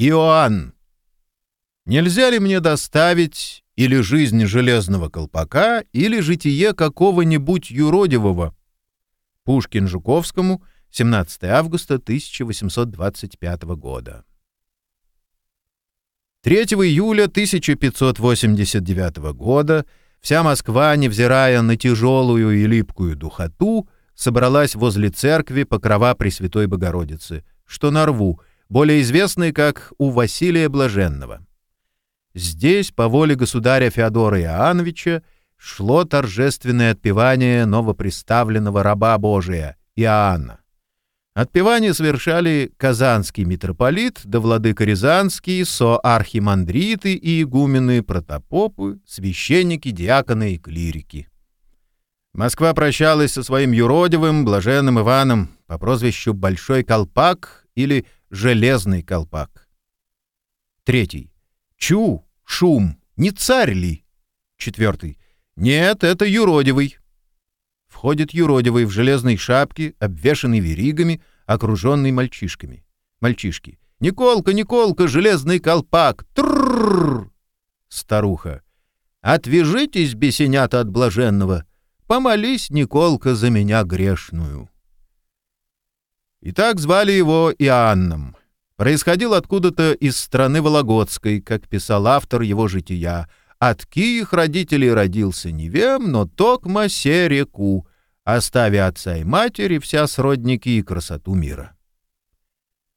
Иоанн. Нельзя ли мне доставить или жизнь железного колпака, или житие какого-нибудь юродивого? Пушкин Жуковскому, 17 августа 1825 года. 3 июля 1589 года вся Москва, невзирая на тяжелую и липкую духоту, собралась возле церкви Покрова Пресвятой Богородицы, что на рву, более известной как у Василия Блаженного. Здесь, по воле государя Феодора Иоанновича, шло торжественное отпевание новоприставленного раба Божия, Иоанна. Отпевание совершали казанский митрополит да владыка Рязанский, соархимандриты и игумены, протопопы, священники, диаконы и клирики. Москва прощалась со своим юродивым, блаженным Иваном по прозвищу Большой Колпак или Железный Колпак. Третий. Чу, шум, не царь ли? Четвертый. Нет, это юродивый. Входит юродивый в железной шапке, обвешанный веригами, окруженный мальчишками. Мальчишки. «Николка, Николка, железный колпак! Тррррр!» Старуха. «Отвяжитесь, бесенята от блаженного! Помолись, Николка, за меня грешную!» И так звали его Иоанном. Происходил откуда-то из страны Вологодской, как писал автор его жития, от киих родителей родился невем, но токма реку, оставя отца и матери вся сродники и красоту мира.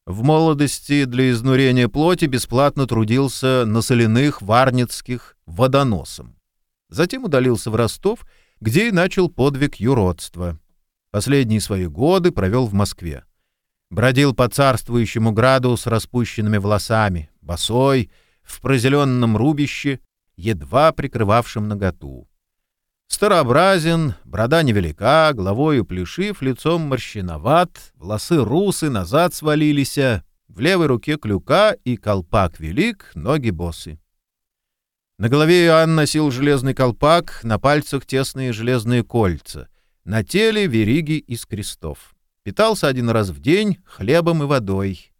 В молодости для изнурения плоти бесплатно трудился на соляных варницких водоносом. Затем удалился в Ростов, где и начал подвиг юродства. Последние свои годы провел в Москве. Бродил по царствующему граду с распущенными волосами, босой, в прозеленном рубище, едва прикрывавшим наготу. Старообразен, борода невелика, головою плешив, лицом морщиноват, волосы русы назад свалились, в левой руке клюка и колпак велик, ноги босы. На голове Иоанн носил железный колпак, на пальцах тесные железные кольца, на теле вериги из крестов. Питался один раз в день хлебом и водой.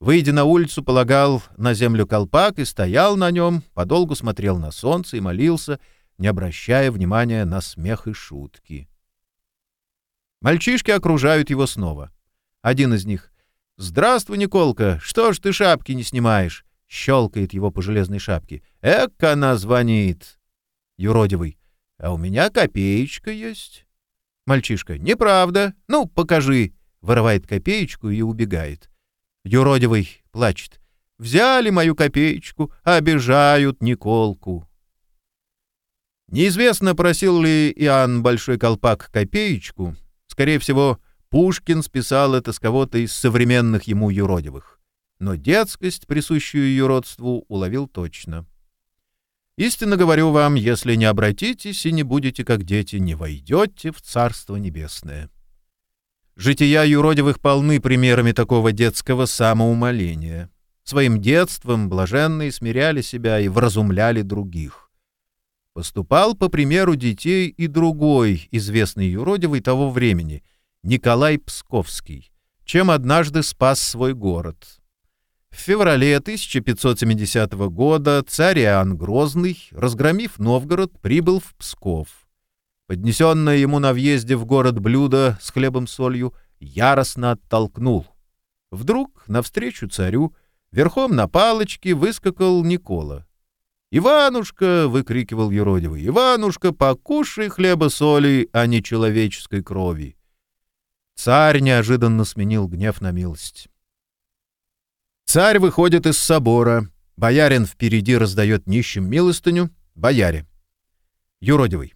Выйдя на улицу, полагал на землю колпак и стоял на нем, подолгу смотрел на солнце и молился, не обращая внимания на смех и шутки. Мальчишки окружают его снова. Один из них «Здравствуй, Николка, что ж ты шапки не снимаешь?» Щелкает его по железной шапке. «Эк, она звонит!» Юродивый. «А у меня копеечка есть». Мальчишка. «Неправда. Ну, покажи». Вырывает копеечку и убегает. Юродивый плачет. «Взяли мою копеечку, обижают Николку». Неизвестно, просил ли Иоанн Большой Колпак копеечку. Скорее всего, Пушкин списал это с кого-то из современных ему юродивых. Но детскость, присущую юродству, уловил точно. Истинно говорю вам, если не обратитесь и не будете как дети, не войдете в Царство Небесное. Жития юродивых полны примерами такого детского самоумоления. Своим детством блаженные смиряли себя и вразумляли других. Поступал по примеру детей и другой известный юродивый того времени, Николай Псковский, чем однажды спас свой город. В феврале 1570 года царь Иоанн Грозный, разгромив Новгород, прибыл в Псков. Поднесенное ему на въезде в город блюдо с хлебом-солью яростно оттолкнул. Вдруг навстречу царю верхом на палочке выскакал Никола. «Иванушка!» — выкрикивал юродивый. «Иванушка, покушай хлеба-соли, а не человеческой крови!» Царь неожиданно сменил гнев на милость. Царь выходит из собора. Боярин впереди раздает нищим милостыню. Бояре. Юродивый.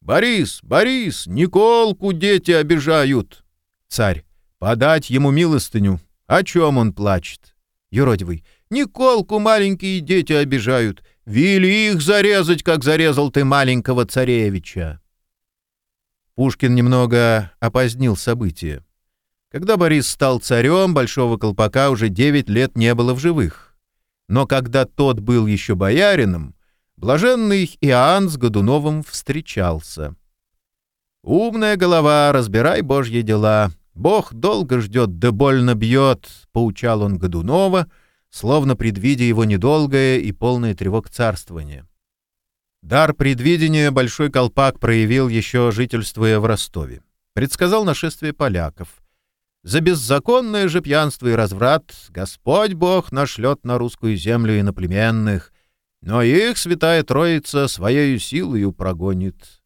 «Борис, Борис, Николку дети обижают!» Царь. «Подать ему милостыню. О чем он плачет?» Юродивый. «Николку маленькие дети обижают. Вели их зарезать, как зарезал ты маленького царевича». Пушкин немного опозднил события. Когда Борис стал царем, Большого Колпака уже девять лет не было в живых. Но когда тот был еще боярином, Блаженный Иоанн с Годуновым встречался. «Умная голова, разбирай божьи дела. Бог долго ждет, да больно бьет», — поучал он Годунова, словно предвидя его недолгое и полное тревог царствование. Дар предвидения Большой Колпак проявил еще жительствуя в Ростове. Предсказал нашествие поляков. За беззаконное же пьянство и разврат Господь Бог нашлет на русскую землю иноплеменных, но их святая Троица своей силою прогонит.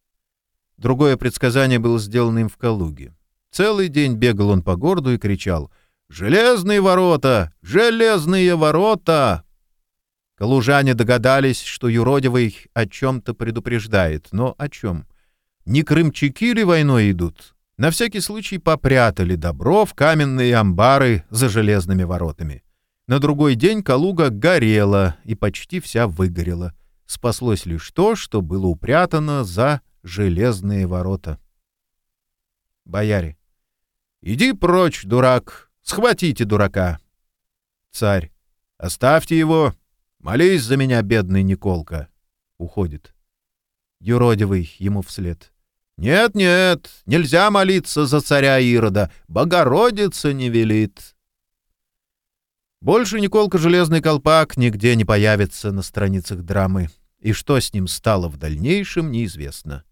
Другое предсказание было сделано им в Калуге. Целый день бегал он по городу и кричал «Железные ворота! Железные ворота!» Калужане догадались, что юродивый о чем-то предупреждает. Но о чем? Не крымчаки ли войной идут? На всякий случай попрятали добро в каменные амбары за железными воротами. На другой день Калуга горела и почти вся выгорела. Спаслось лишь то, что было упрятано за железные ворота. Бояре. «Иди прочь, дурак! Схватите дурака!» Царь. «Оставьте его! Молись за меня, бедный Николка!» Уходит. Юродивый ему вслед. «Нет, нет, нельзя молиться за царя Ирода, Богородица не велит!» Больше Николка Железный Колпак нигде не появится на страницах драмы, и что с ним стало в дальнейшем, неизвестно.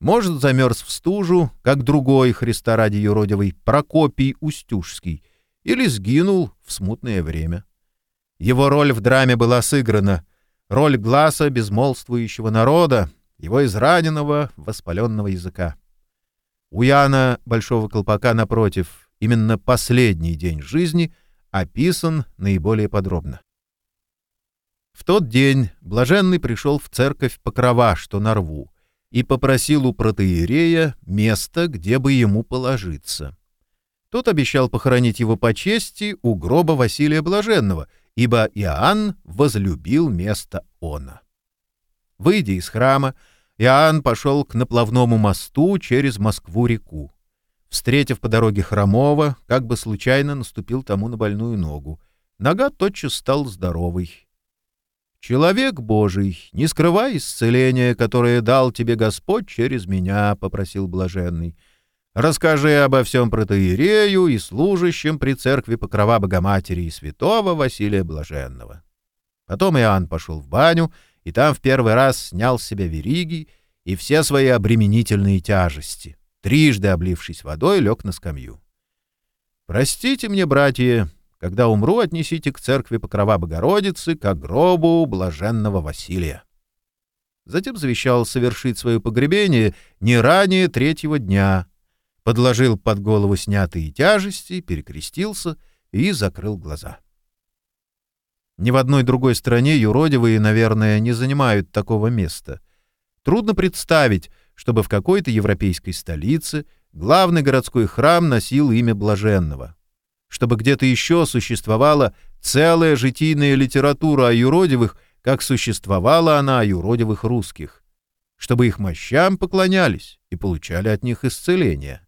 Может, замерз в стужу, как другой Христа ради юродивый Прокопий Устюжский, или сгинул в смутное время. Его роль в драме была сыграна, роль глаза безмолвствующего народа, его израненного, воспаленного языка. У Яна Большого Колпака, напротив, именно последний день жизни — описан наиболее подробно. В тот день блаженный пришел в церковь Покрова, что на рву, и попросил у протеерея место, где бы ему положиться. Тот обещал похоронить его по чести у гроба Василия Блаженного, ибо Иоанн возлюбил место она. Выйдя из храма, Иоанн пошел к наплавному мосту через Москву-реку. Встретив по дороге Хромова, как бы случайно наступил тому на больную ногу. Нога тотчас стал здоровой. «Человек Божий, не скрывай исцеления, которое дал тебе Господь через меня», — попросил блаженный. «Расскажи обо всем протоиерею и служащим при церкви Покрова Богоматери и святого Василия Блаженного». Потом Иоанн пошел в баню, и там в первый раз снял с себя вериги и все свои обременительные тяжести. Трижды облившись водой, лег на скамью. «Простите мне, братья, когда умру, отнесите к церкви Покрова Богородицы, к гробу блаженного Василия». Затем завещал совершить свое погребение не ранее третьего дня, подложил под голову снятые тяжести, перекрестился и закрыл глаза. Ни в одной другой стране юродивые, наверное, не занимают такого места. Трудно представить, чтобы в какой-то европейской столице главный городской храм носил имя Блаженного, чтобы где-то еще существовала целая житийная литература о юродивых, как существовала она о юродивых русских, чтобы их мощам поклонялись и получали от них исцеление.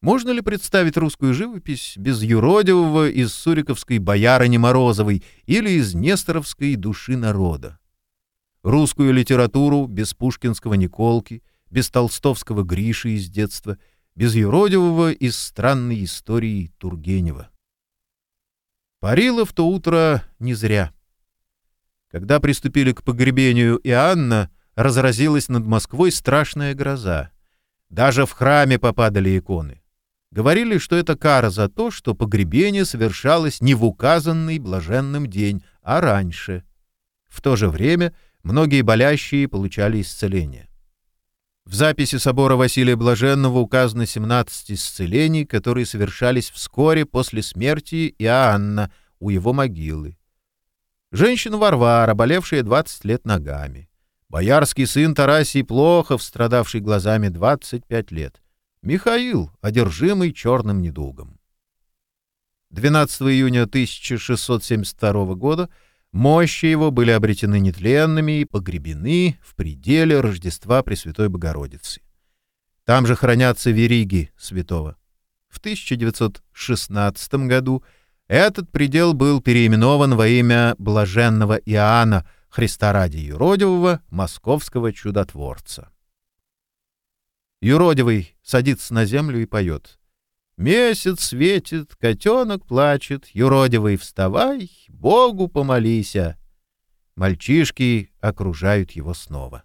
Можно ли представить русскую живопись без юродивого из суриковской боярыни Морозовой или из несторовской души народа? Русскую литературу без пушкинского Николки, без толстовского Гриши из детства, без юродивого из странной истории Тургенева. Парило в то утро не зря. Когда приступили к погребению Иоанна, разразилась над Москвой страшная гроза. Даже в храме попадали иконы. Говорили, что это кара за то, что погребение совершалось не в указанный блаженным день, а раньше. В то же время многие болящие получали исцеление. В записи собора Василия Блаженного указано 17 исцелений, которые совершались вскоре после смерти Иоанна у его могилы. Женщина Варвара, болевшая 20 лет ногами. Боярский сын Тарасий Плохов, страдавший глазами 25 лет. Михаил, одержимый черным недугом. 12 июня 1672 года Мощи его были обретены нетленными и погребены в пределе Рождества Пресвятой Богородицы. Там же хранятся вериги святого. В 1916 году этот предел был переименован во имя блаженного Иоанна, Христа ради юродивого, московского чудотворца. Юродивый садится на землю и поет. Месяц светит, котенок плачет, юродивый вставай, Богу помолися. Мальчишки окружают его снова.